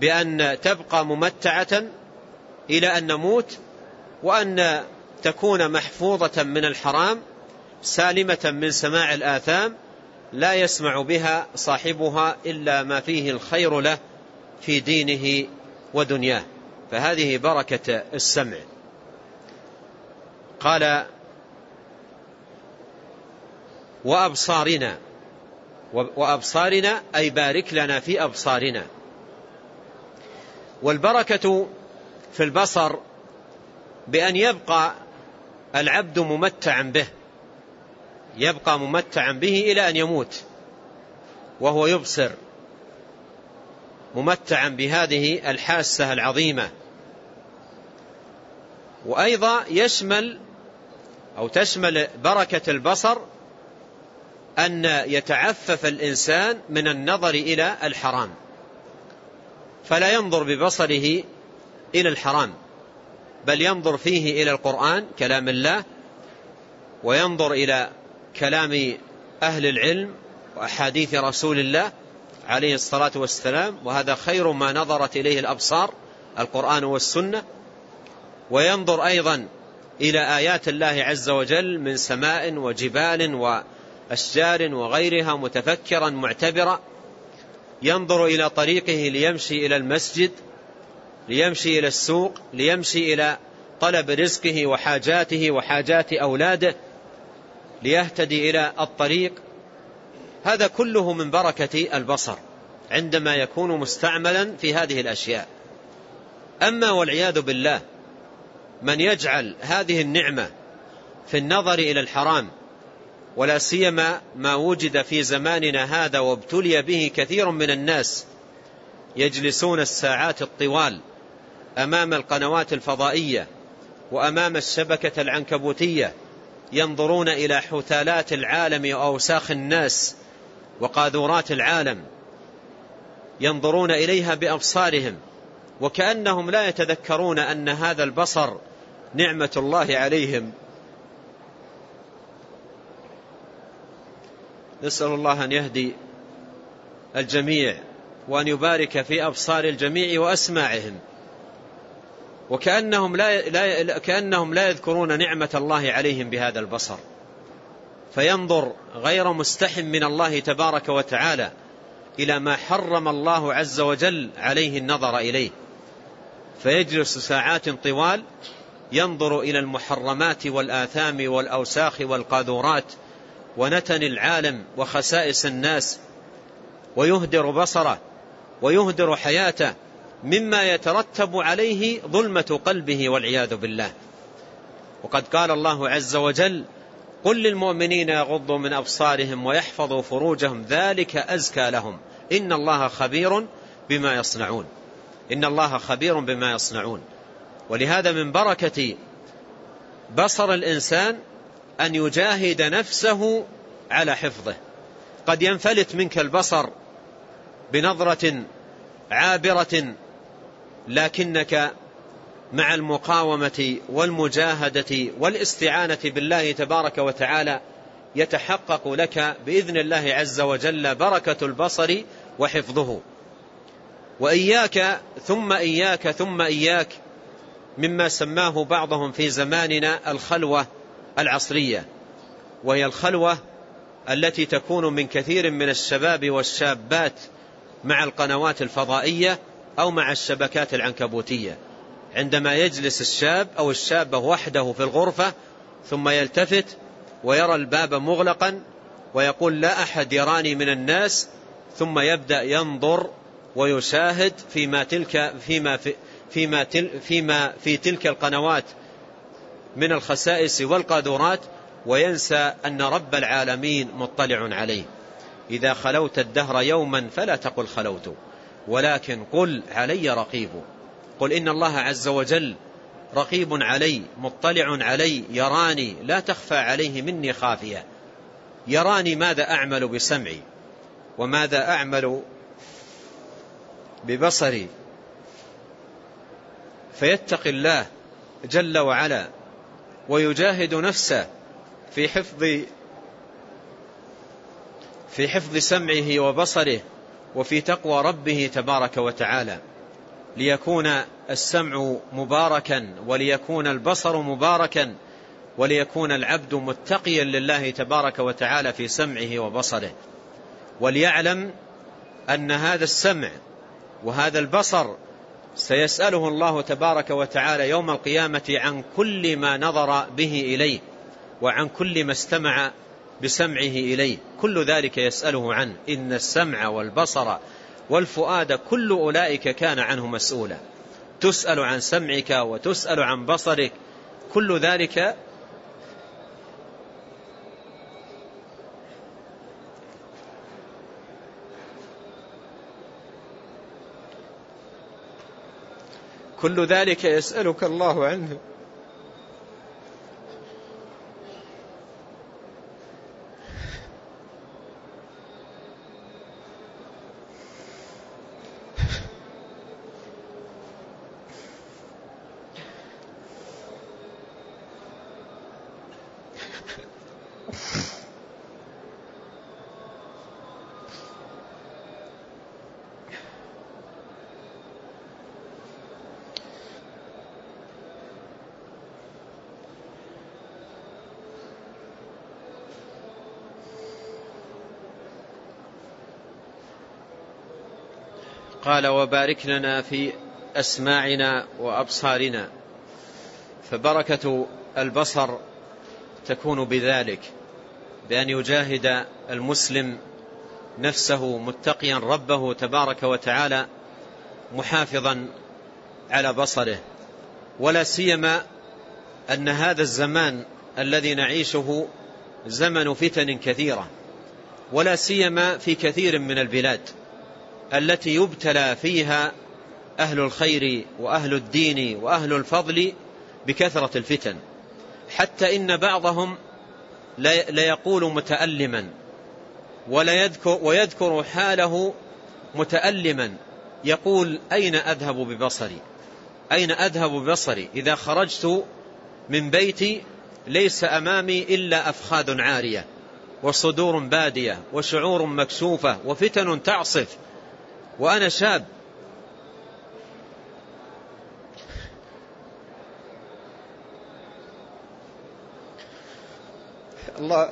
بأن تبقى ممتعة إلى أن نموت وأن تكون محفوظة من الحرام سالمة من سماع الآثام لا يسمع بها صاحبها إلا ما فيه الخير له في دينه ودنياه. فهذه بركة السمع. قال وأبصارنا وأبصارنا أي بارك لنا في أبصارنا. والبركة في البصر بأن يبقى العبد ممتعا به يبقى ممتعا به إلى أن يموت وهو يبصر ممتعا بهذه الحاسة العظيمة. وأيضا يشمل أو تشمل بركة البصر أن يتعفف الإنسان من النظر إلى الحرام. فلا ينظر ببصره إلى الحرام بل ينظر فيه إلى القرآن كلام الله وينظر إلى كلام أهل العلم وأحاديث رسول الله عليه الصلاة والسلام وهذا خير ما نظرت إليه الأبصار القرآن والسنة. وينظر أيضا إلى آيات الله عز وجل من سماء وجبال وأشجار وغيرها متفكرا معتبرا. ينظر إلى طريقه ليمشي إلى المسجد ليمشي إلى السوق ليمشي إلى طلب رزقه وحاجاته وحاجات أولاده ليهتدي إلى الطريق. هذا كله من بركة البصر عندما يكون مستعملا في هذه الأشياء. أما والعياذ بالله من يجعل هذه النعمة في النظر إلى الحرام ولا سيما ما وجد في زماننا هذا وابتلي به كثير من الناس يجلسون الساعات الطوال أمام القنوات الفضائية وأمام الشبكة العنكبوتية ينظرون إلى حثالات العالم وأوساخ الناس وقاذورات العالم ينظرون إليها بأبصارهم وكأنهم لا يتذكرون أن هذا البصر نعمة الله عليهم. نسأل الله أن يهدي الجميع وأن يبارك في أبصار الجميع وأسماعهم. وكأنهم لا, لا كأنهم لا يذكرون نعمة الله عليهم بهذا البصر. فينظر غير مستحم من الله تبارك وتعالى إلى ما حرم الله عز وجل عليه النظر إليه. فيجلس ساعات طوال ينظر إلى المحرمات والآثام والأوساخ والقاذورات ونتن العالم وخسائس الناس ويهدر بصره ويهدر حياته مما يترتب عليه ظلمة قلبه والعياذ بالله. وقد قال الله عز وجل قل للمؤمنين يغضوا من أبصارهم ويحفظوا فروجهم ذلك أزكى لهم. إن الله خبير بما يصنعون. إن الله خبير بما يصنعون. ولهذا من بركة بصر الإنسان أن يجاهد نفسه على حفظه. قد ينفلت منك البصر بنظرة عابرة لكنك مع المقاومة والمجاهدة والاستعانة بالله تبارك وتعالى يتحقق لك بإذن الله عز وجل بركة البصر وحفظه. وإياك ثم إياك ثم إياك مما سماه بعضهم في زماننا الخلوة. العصرية وهي الخلوة التي تكون من كثير من الشباب والشابات مع القنوات الفضائية أو مع الشبكات العنكبوتية. عندما يجلس الشاب أو الشابة وحده في الغرفة ثم يلتفت ويرى الباب مغلقا ويقول لا أحد يراني من الناس ثم يبدأ ينظر ويشاهد فيما تلك فيما في فيما, تل فيما في تلك القنوات من الخسائس والقاذورات وينسى أن رب العالمين مطلع عليه. إذا خلوت الدهر يوما فلا تقل خلوت ولكن قل علي رقيب. قل إن الله عز وجل رقيب علي مطلع علي يراني لا تخفى عليه مني خافية. يراني ماذا أعمل بسمعي وماذا أعمل ببصري. فيتقي الله جل وعلا. ويجاهد نفسه في حفظ في حفظ سمعه وبصره وفي تقوى ربه تبارك وتعالى. ليكون السمع مباركا وليكون البصر مباركا وليكون العبد متقيا لله تبارك وتعالى في سمعه وبصره. وليعلم أن هذا السمع وهذا البصر سيسأله الله تبارك وتعالى يوم القيامة عن كل ما نظر به إليه وعن كل ما استمع بسمعه إليه. كل ذلك يسأله عنه إن السمع والبصر والفؤاد كل أولئك كان عنه مسؤولا. تسأل عن سمعك وتسأل عن بصرك. كل ذلك كل ذلك يسألك الله عنه. قال وبارك لنا في أسماعنا وأبصارنا فبركة البصر تكون بذلك بأن يجاهد المسلم نفسه متقيا ربه تبارك وتعالى محافظا على بصره. ولا سيما أن هذا الزمان الذي نعيشه زمن فتن كثيرة ولا سيما في كثير من البلاد. التي يبتلى فيها أهل الخير وأهل الدين وأهل الفضل بكثرة الفتن. حتى إن بعضهم ليقول متألما ويذكر حاله متألما. يقول أين أذهب ببصري؟ أين أذهب ببصري؟ إذا خرجت من بيتي ليس أمامي إلا أفخاذ عارية وصدور بادية وشعور مكشوفة وفتن تعصف. وأنا شاب. الله.